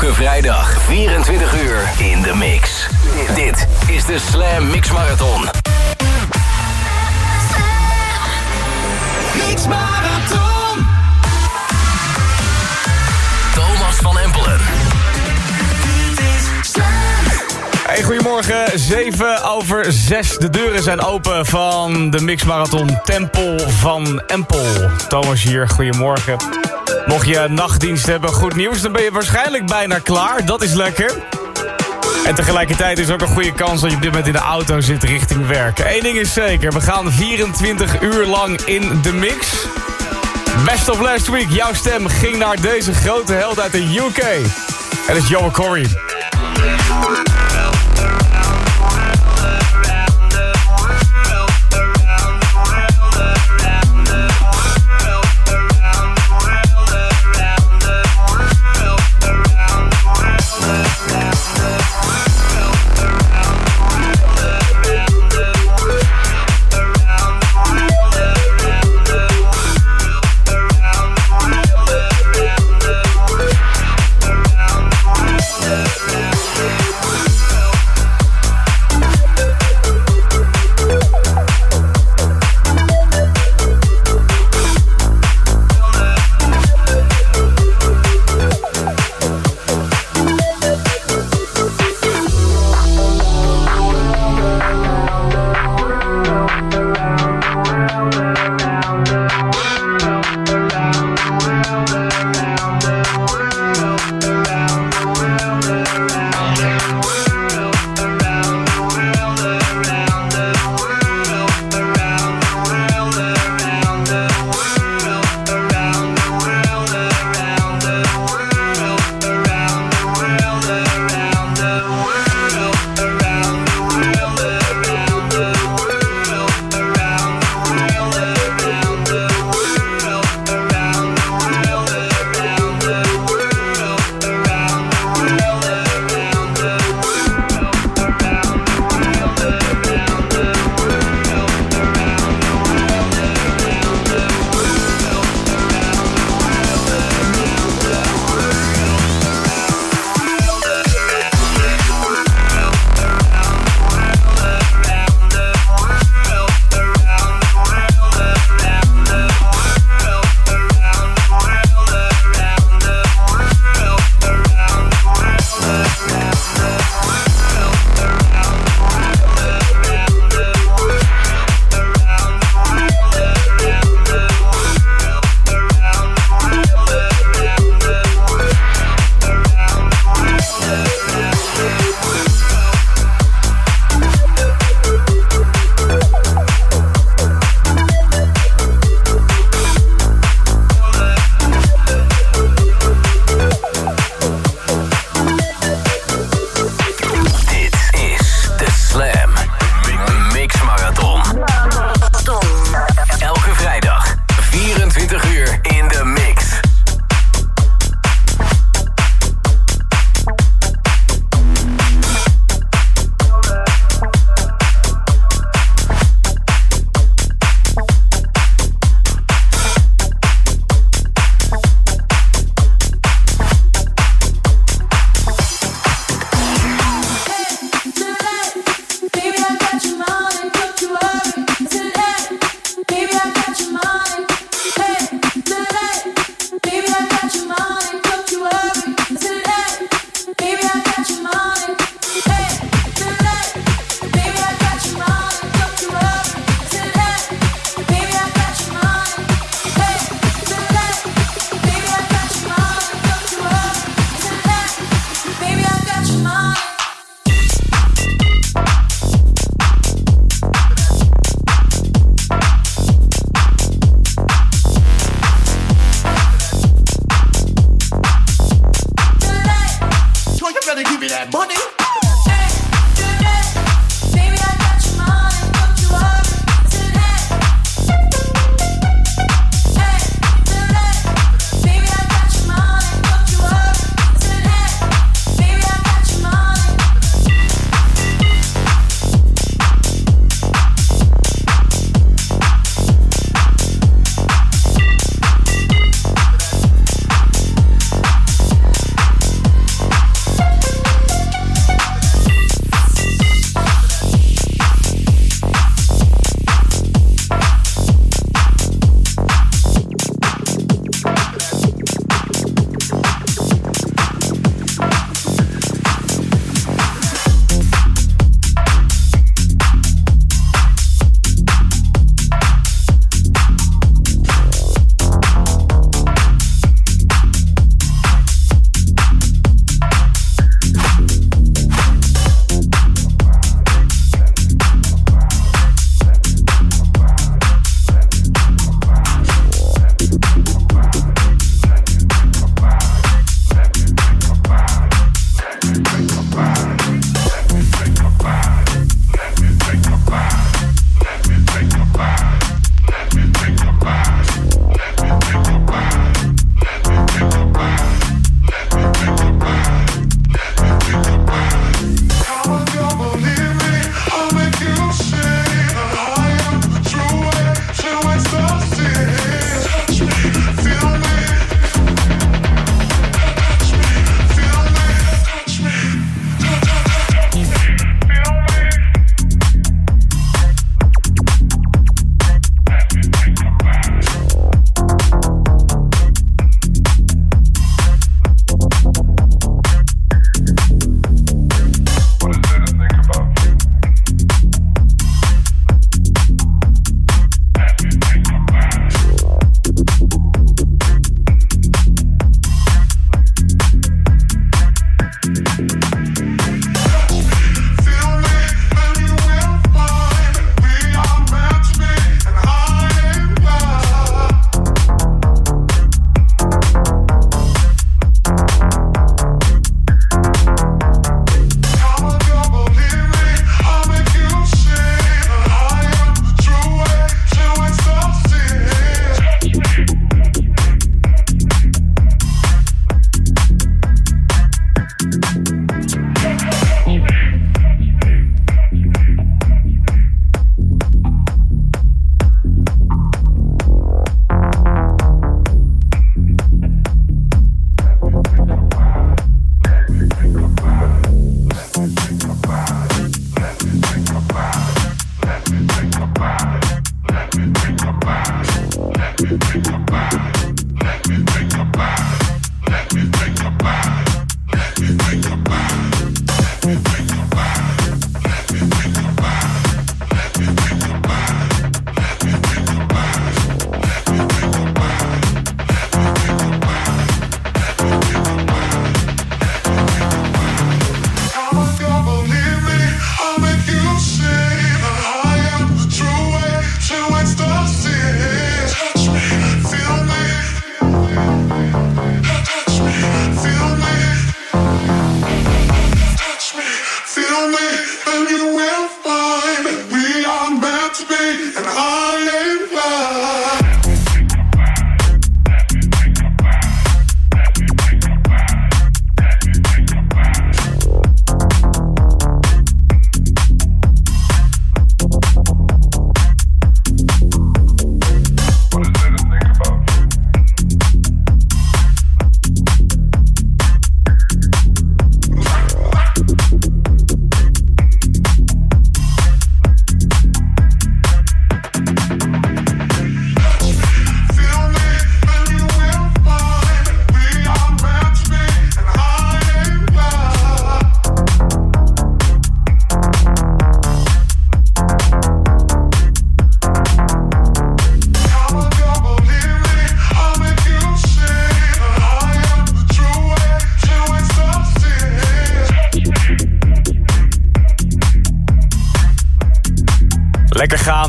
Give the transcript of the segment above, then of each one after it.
Elke vrijdag 24 uur in de mix. Dit is de Slam Mix Marathon. Mix Marathon. Thomas van Empelen. Hey, goedemorgen. 7 over 6. De deuren zijn open van de Mix Marathon Tempel van Empel. Thomas hier, goedemorgen. Mocht je nachtdienst hebben, goed nieuws, dan ben je waarschijnlijk bijna klaar. Dat is lekker. En tegelijkertijd is ook een goede kans dat je op dit moment in de auto zit richting werk. Eén ding is zeker, we gaan 24 uur lang in de mix. Best of last week, jouw stem ging naar deze grote held uit de UK. En dat is Joe Corey.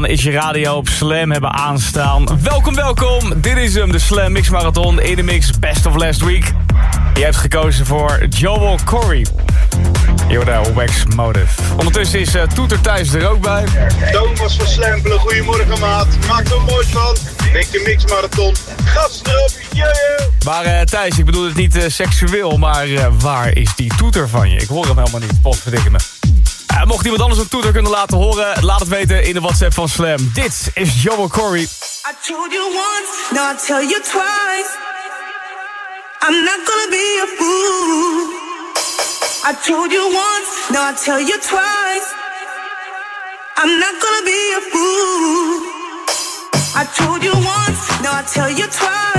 Is je radio op Slam hebben aanstaan. Welkom, welkom. Dit is hem, de Slam Mix Marathon in de mix Best of Last Week. Je hebt gekozen voor Joel Corey. Yoda Wax Motive. Ondertussen is uh, Toeter Thijs er ook bij. Thomas van Slempelen, goedemorgen maat. Maak er mooi van. Dikke Mix Marathon. Gas erop, yeah. Maar uh, Thijs, ik bedoel het niet uh, seksueel, maar waar is die toeter van je? Ik hoor hem helemaal niet, potverdikke me. Mocht iemand anders een toeter kunnen laten horen, laat het weten in de WhatsApp van Slam. Dit is Joel Corey. I told you once, now I tell you twice. I'm not gonna be a fool. I told you once, now I tell you twice. I'm not gonna be a fool. I told you once, now I tell you twice.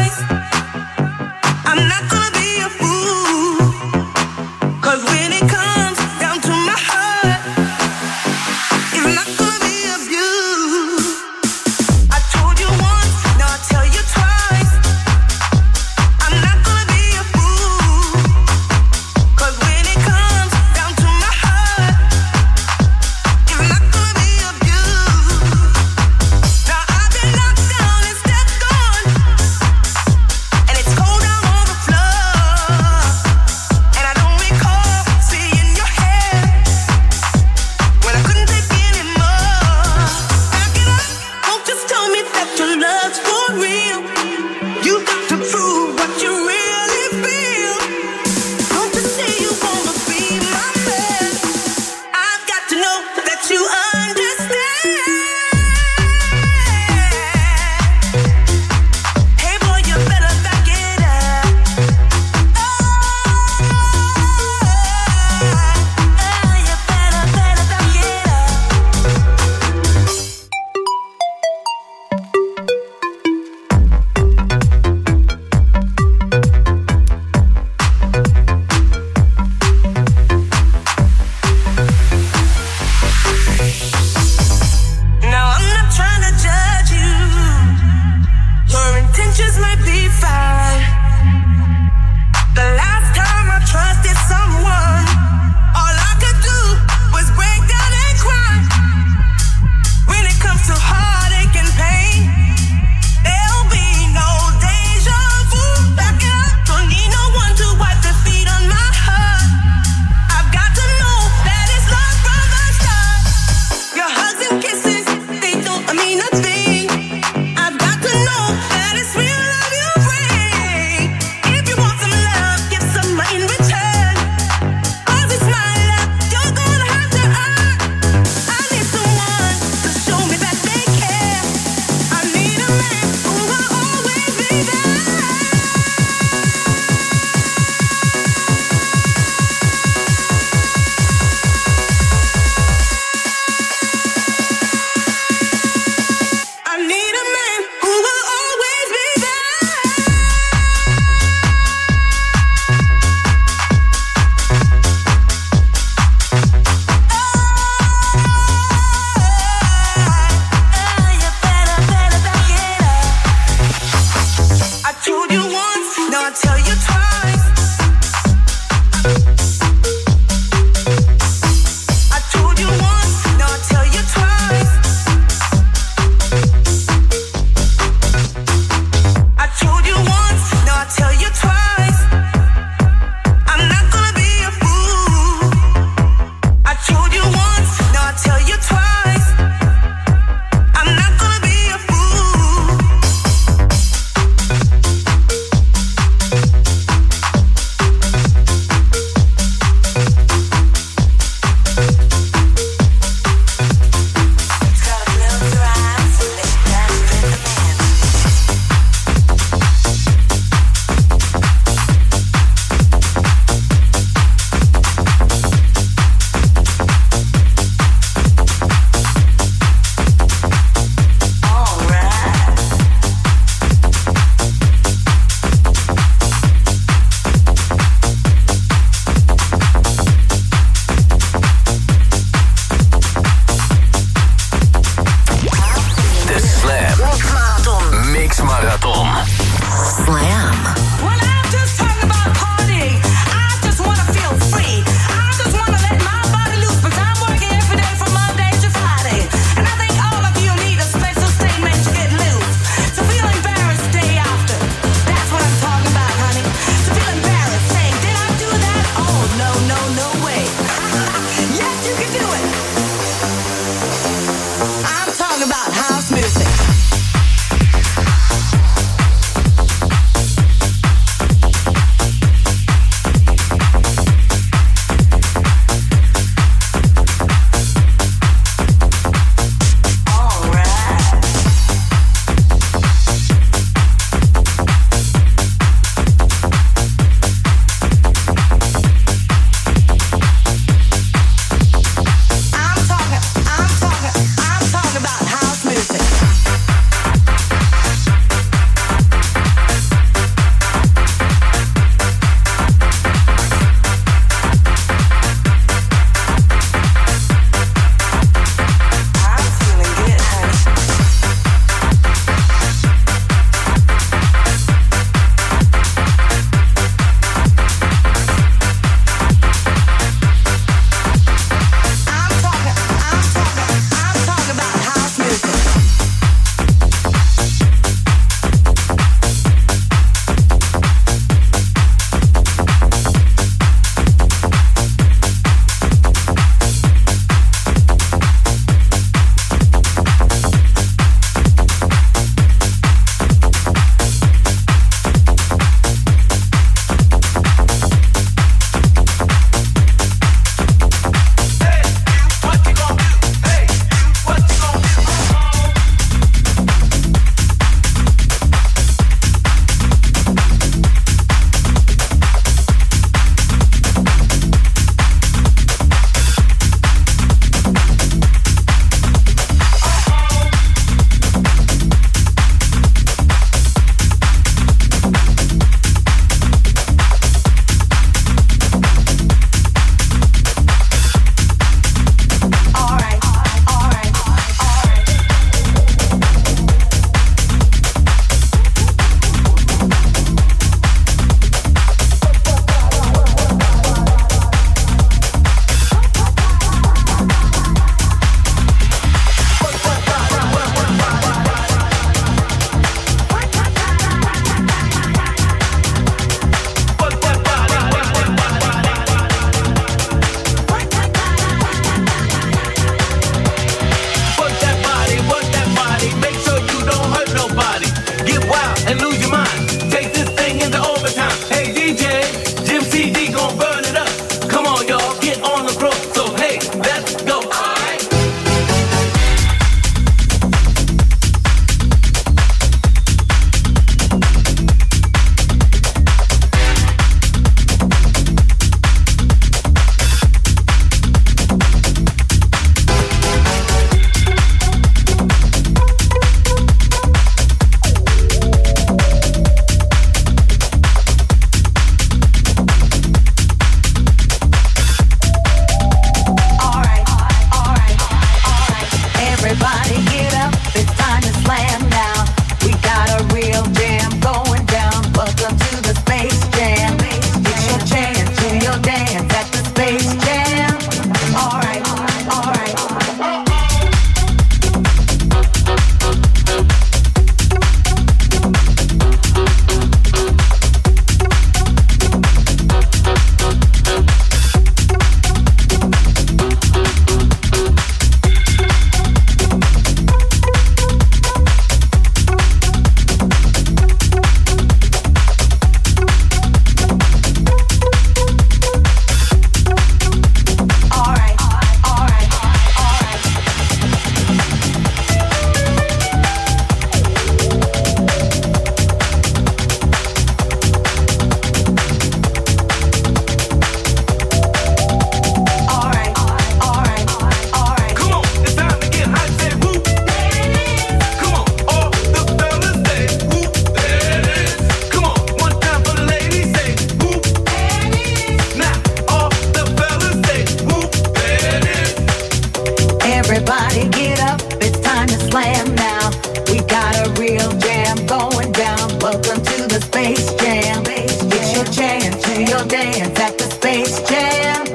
at the Space Jam.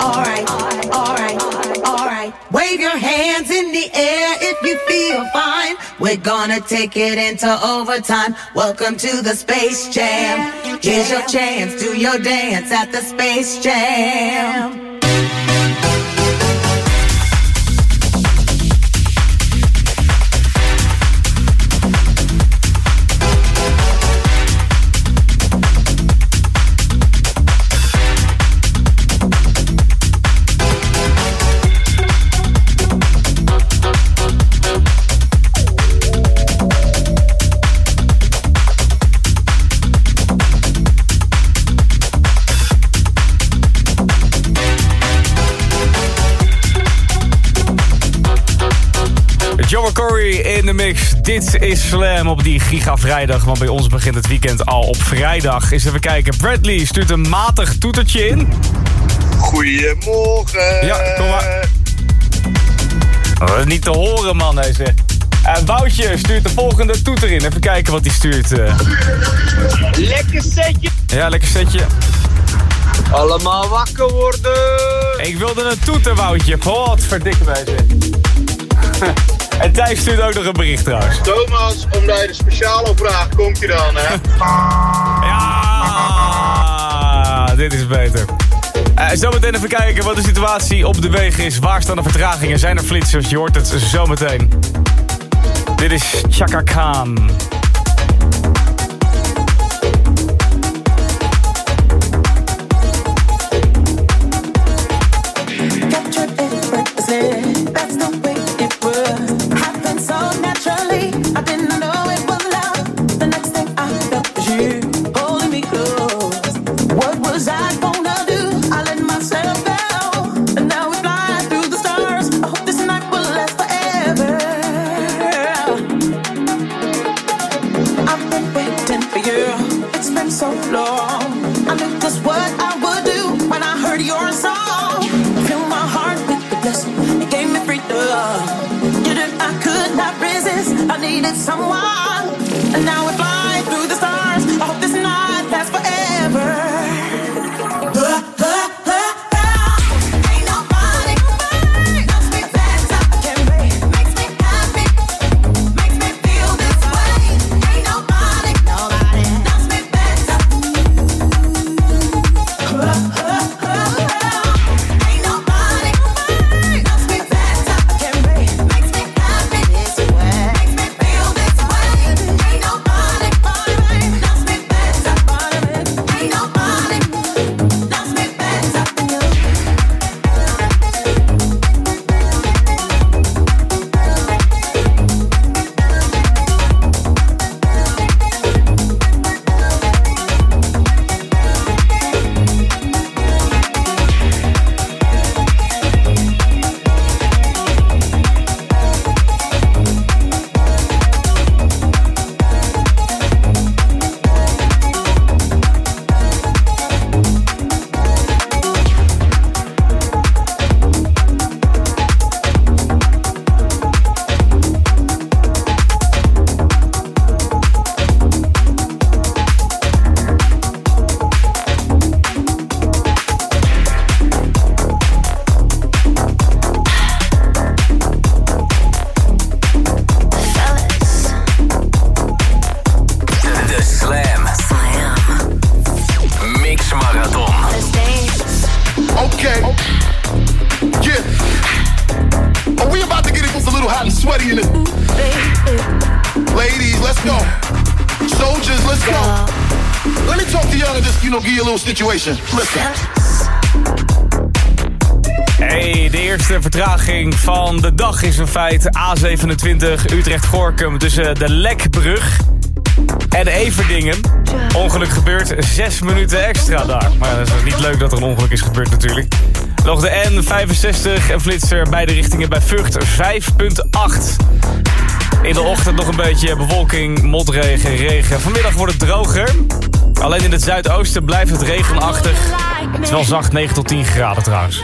All right, all right, all right. Wave your hands in the air if you feel fine. We're gonna take it into overtime. Welcome to the Space Jam. Here's your chance. Do your dance at the Space Jam. In de mix. Dit is Slam op die Giga Vrijdag. Want bij ons begint het weekend al op vrijdag. Eens even kijken. Bradley stuurt een matig toetertje in. Goedemorgen. Ja, kom maar. Oh, dat is niet te horen, man, deze. En Woutje stuurt de volgende toeter in. Even kijken wat hij stuurt. eh. Lekker setje. Ja, lekker setje. Allemaal wakker worden. Ik wilde een toeter, Woutje. Wat verdikke wij ze. En Thijs stuurt ook nog een bericht trouwens. Thomas, omdat je speciaal op vraagt, komt hij dan, hè? Ja, dit is beter. Uh, zometeen even kijken wat de situatie op de wegen is. Waar staan de vertragingen? Zijn er flitsers? Je hoort het zometeen. Dit is Chaka Khan. Hey, de eerste vertraging van de dag is een feit. A27 Utrecht-Gorkum tussen de Lekbrug en Everdingen. Ongeluk gebeurt, zes minuten extra daar. Maar dat is niet leuk dat er een ongeluk is gebeurd natuurlijk. Nog de N65 en flitser beide richtingen bij Vught 5.8. In de ochtend nog een beetje bewolking, motregen, regen. Vanmiddag wordt het droger. Alleen in het zuidoosten blijft het regenachtig. Het is wel zacht, 9 tot 10 graden trouwens.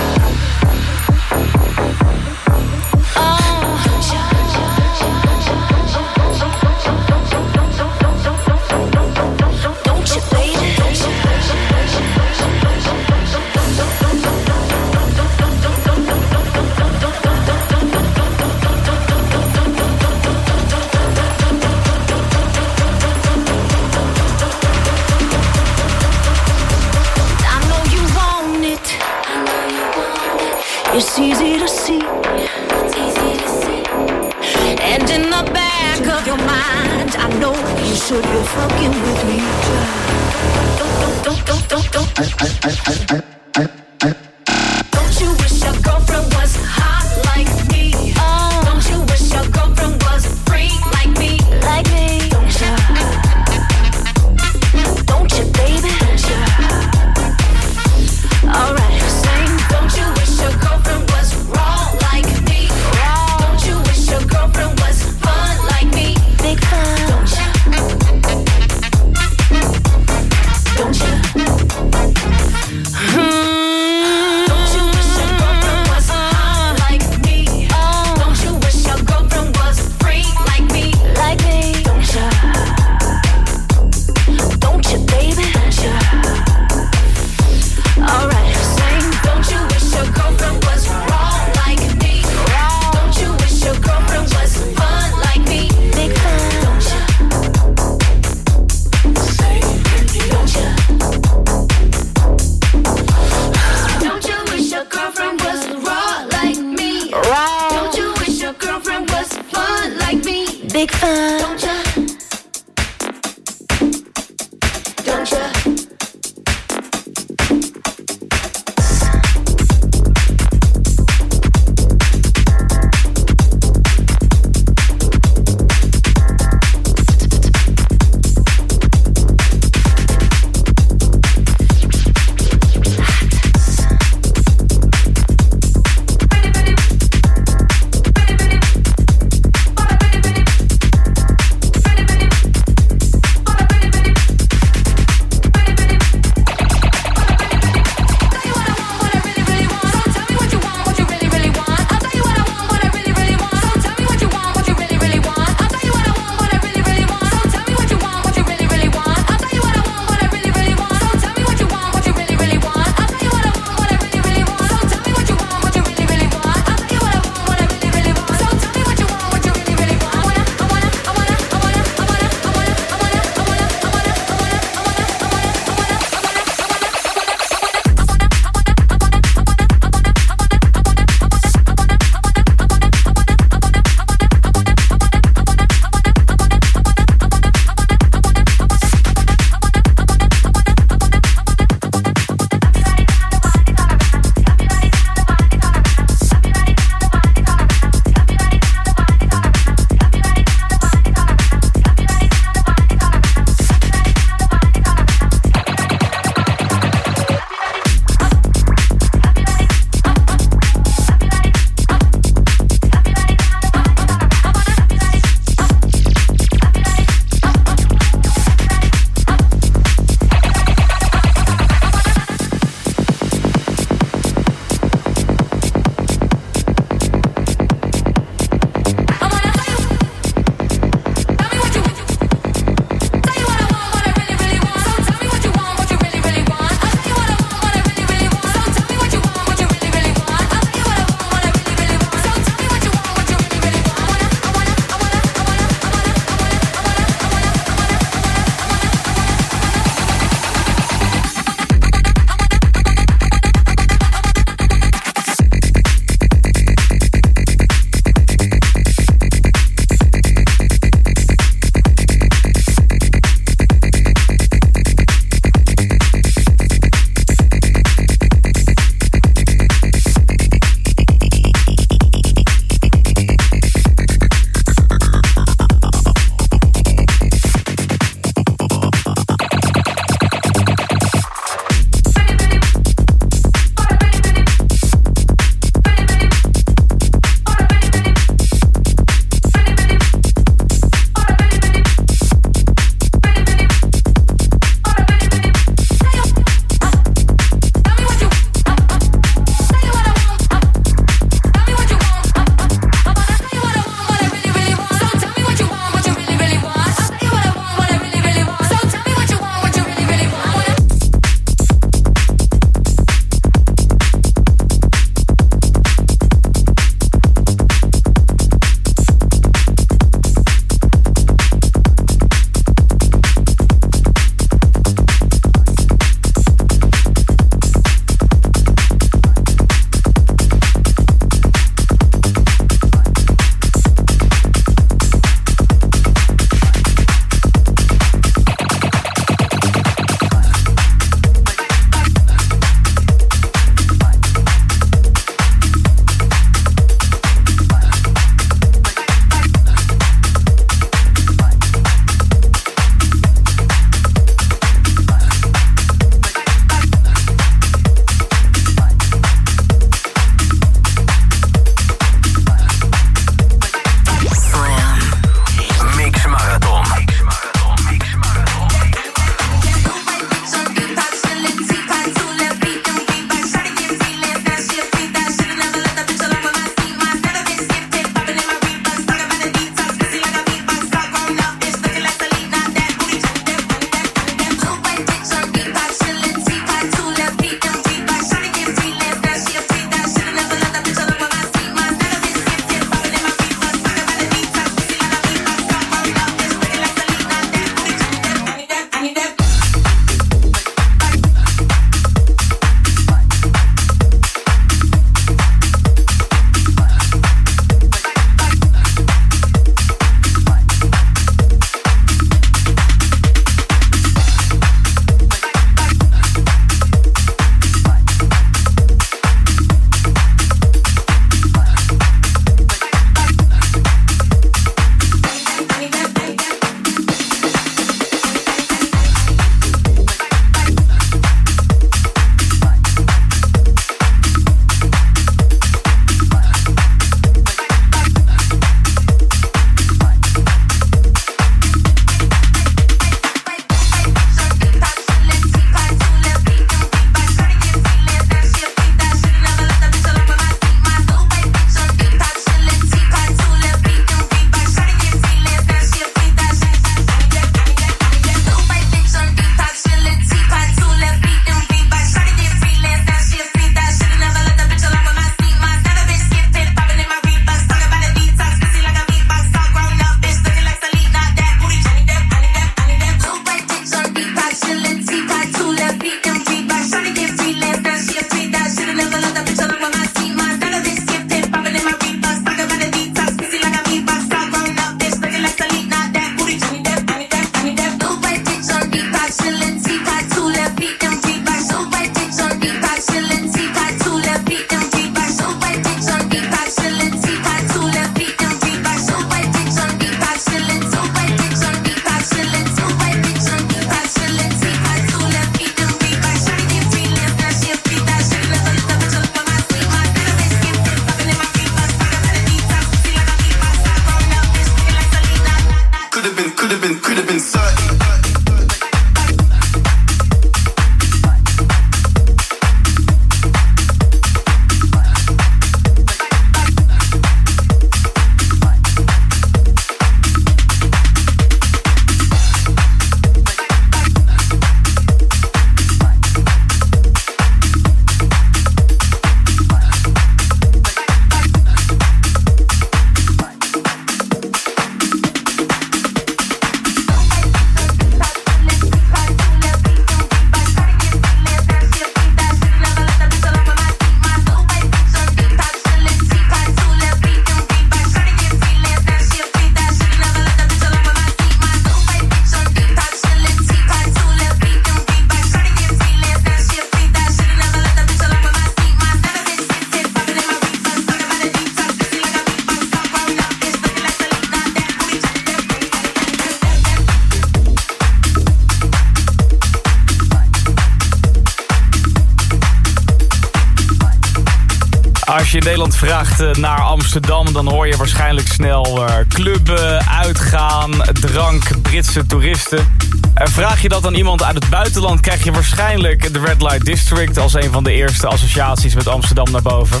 Vraagt eh, naar Amsterdam... dan hoor je waarschijnlijk snel uh, clubben, uitgaan, drank, Britse toeristen. En vraag je dat aan iemand uit het buitenland... krijg je waarschijnlijk de Red Light District... als een van de eerste associaties met Amsterdam naar boven.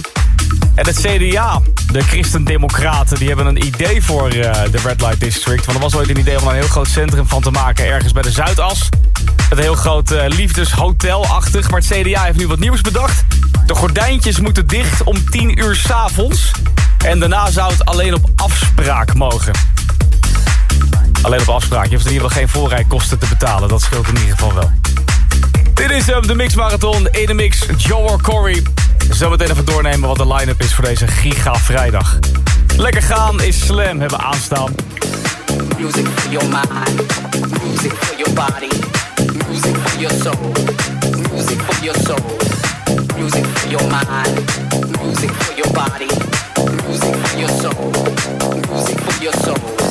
En het CDA, de Christendemocraten, die hebben een idee voor uh, de Red Light District. Want er was ooit een idee om een heel groot centrum van te maken... ergens bij de Zuidas. Een heel groot liefdeshotel-achtig. Maar het CDA heeft nu wat nieuws bedacht. De gordijntjes moeten dicht om 10 uur s'avonds. En daarna zou het alleen op afspraak mogen. Alleen op afspraak. Je hoeft in ieder geval geen voorrijkosten te betalen. Dat scheelt in ieder geval wel. Dit is um, de Mix Marathon in de mix. Joe Corey. Zometeen even doornemen wat de line-up is voor deze Giga Vrijdag. Lekker gaan is Slam hebben aanstaan. Music for your mind, music for your body, music for your soul, music for your soul, music for your mind, music for your body, music for your soul, music for your soul,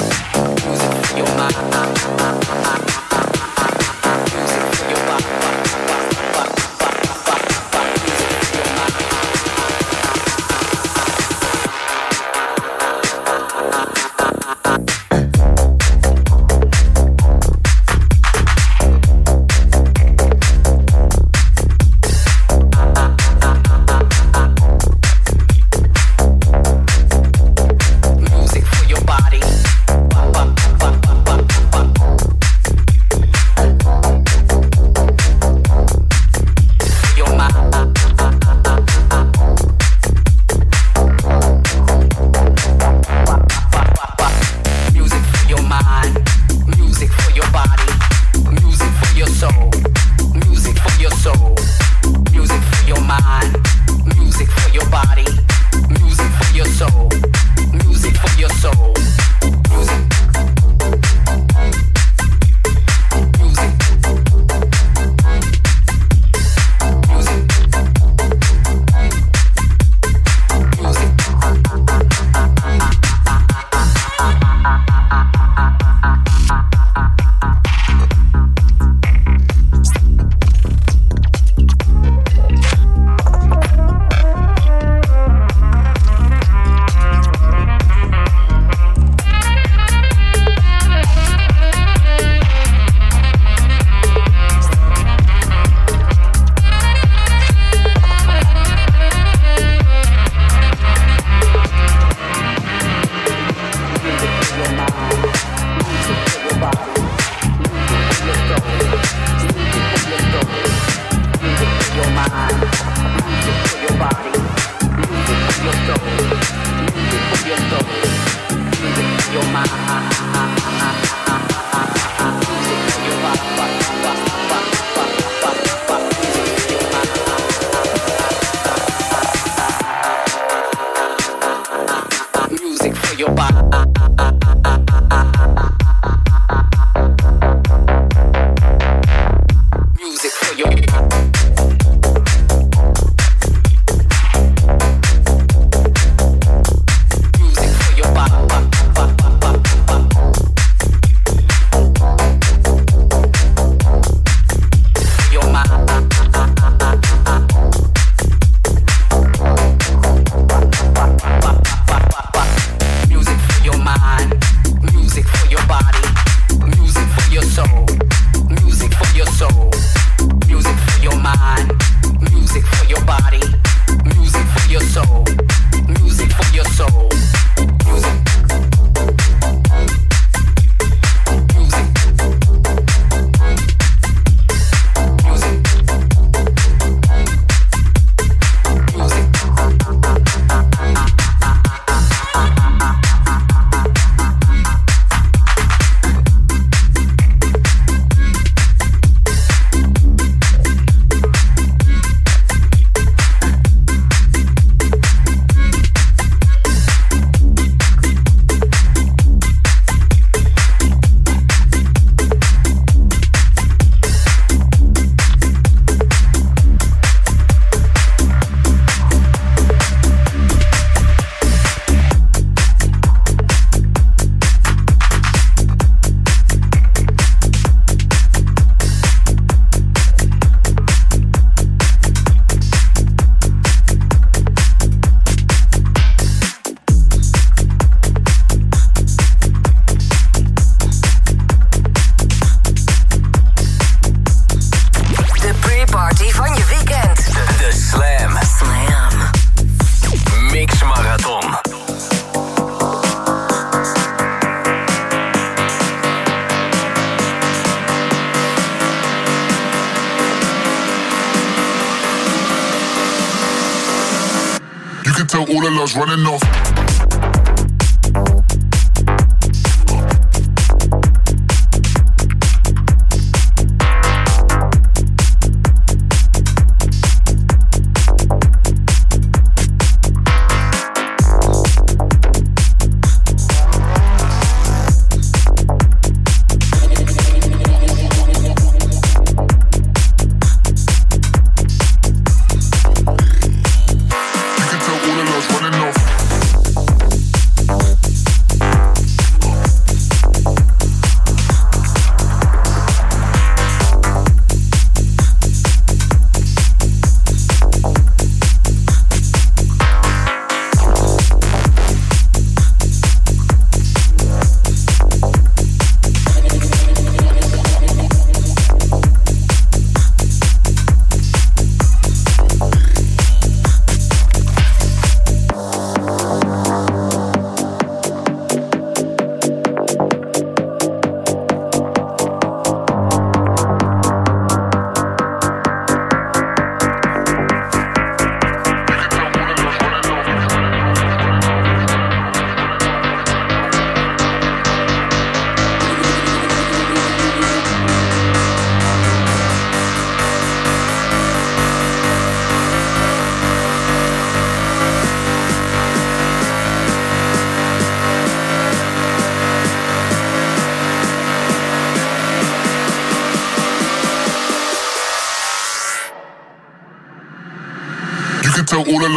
soul, music for your soul, music for your mind.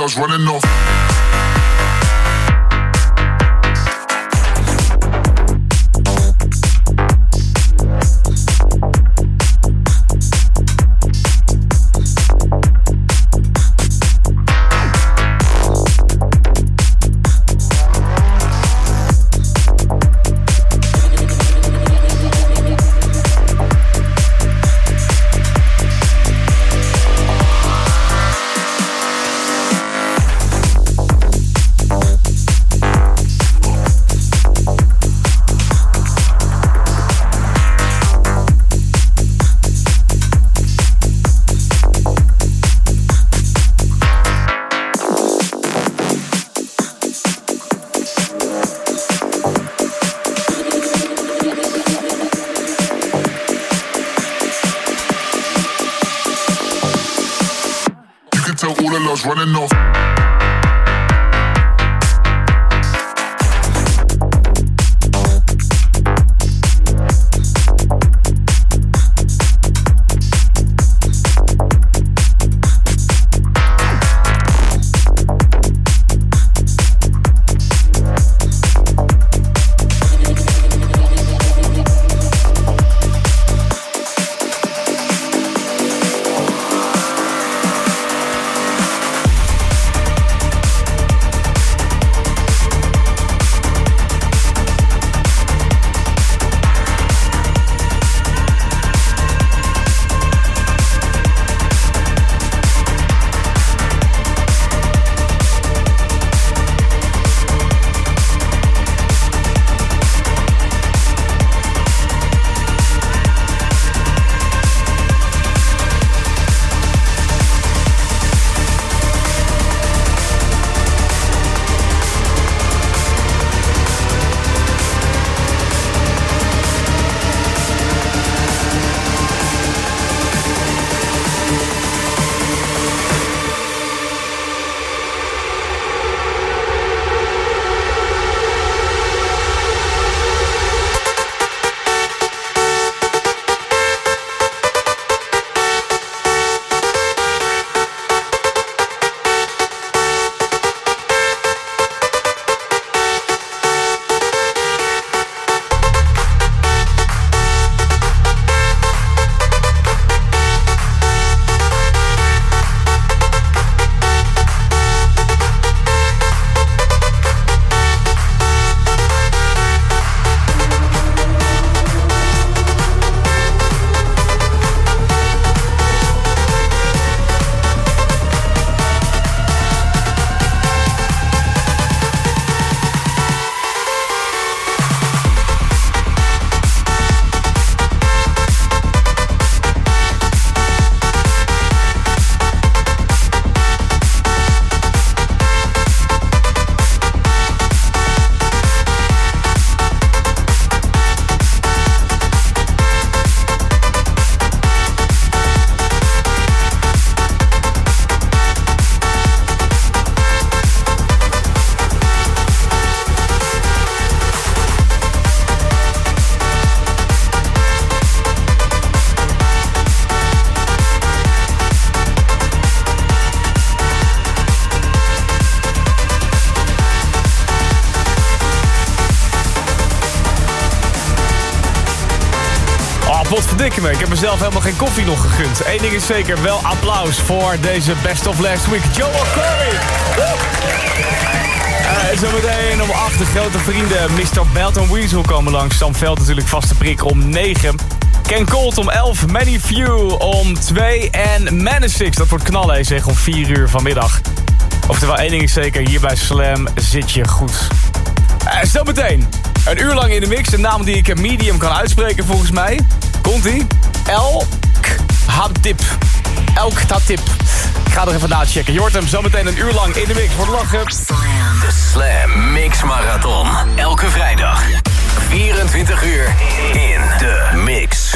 girls running off. Ik heb mezelf helemaal geen koffie nog gegund. Eén ding is zeker, wel applaus voor deze Best of Last Week. Joe Corey. Uh, zometeen om 8 de grote vrienden Mr. Belton Weasel komen langs. Sam Veld natuurlijk vaste prik om 9. Ken Colt om 11, Many Few om 2 en Manasix, dat wordt knallen zeg, om 4 uur vanmiddag. Oftewel, één ding is zeker, hier bij Slam zit je goed. Uh, stel meteen, een uur lang in de mix, een naam die ik medium kan uitspreken volgens mij. Komt-ie? Elk Hatip. Elk Hatip. Ik ga er even nachecken. Je hoort hem zometeen een uur lang in de mix. Wordt lachen. De Slam Mix Marathon. Elke vrijdag. 24 uur in de mix.